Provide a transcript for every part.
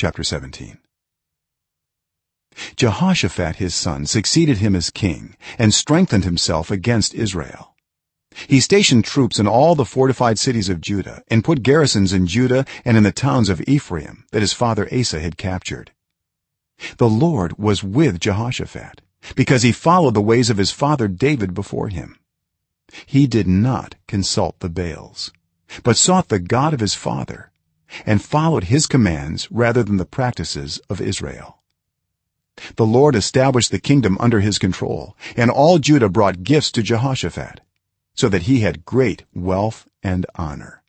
chapter 17 jehoshaphat his son succeeded him as king and strengthened himself against israel. He stationed troops in all the fortified cities of judah and put garrisons in judah and in the towns of ephraim that his father asa had captured. The lord was with jehoshaphat because he followed the ways of his father david before him. He did not consult the baals but sought the god of his father and followed his commands rather than the practices of israel. The lord established the kingdom under his control and all judah brought gifts to jehoshaphat so that he had great wealth and honor.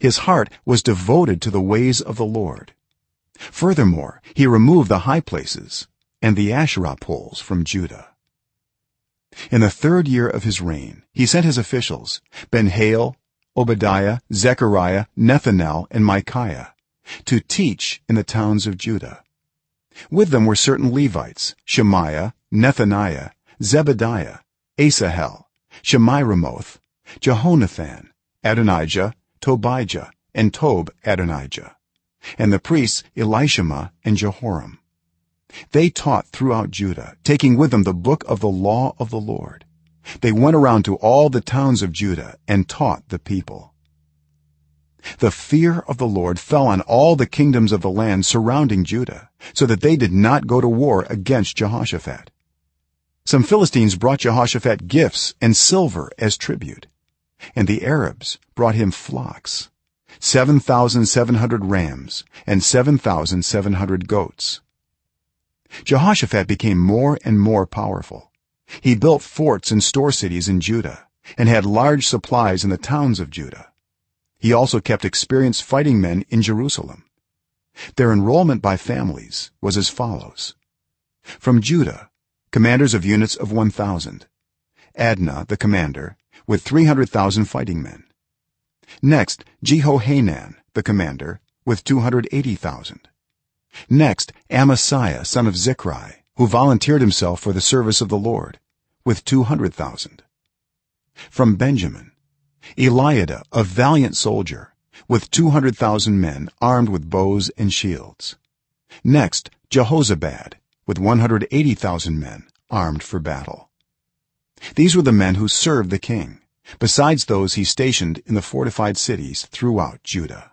His heart was devoted to the ways of the lord. Furthermore he removed the high places and the asherah poles from judah. In the 3rd year of his reign he sent his officials ben-hail obadiah zechariah nethanel and micaiah to teach in the towns of judah. With them were certain levites shemaiah nethaniah zebadiah asahel shemiramoth jehonathan adonijah tobijah and tob adonijah and the priests elishama and jehoram. They taught throughout judah taking with them the book of the law of the lord they went around to all the towns of judah and taught the people. The fear of the lord fell on all the kingdoms of the land surrounding judah so that they did not go to war against jehoshaphat. Some philistines brought jehoshaphat gifts and silver as tribute and the arabs brought him flocks 7700 rams and 7700 goats. Jehoshaphat became more and more powerful he built forts and store cities in judah and had large supplies in the towns of judah. He also kept experienced fighting men in jerusalem. Their enrollment by families was as follows. From judah commanders of units of 1000 adnah the commander with 300,000 fighting men. Next jehohanan the commander with 280,000 next amasiah son of zikri who volunteered himself for the service of the lord with 200,000 from benjamin eliada a valiant soldier with 200,000 men armed with bows and shields. Next jehozabad with 180,000 men armed for battle. These were the men who served the king besides those he stationed in the fortified cities throughout judah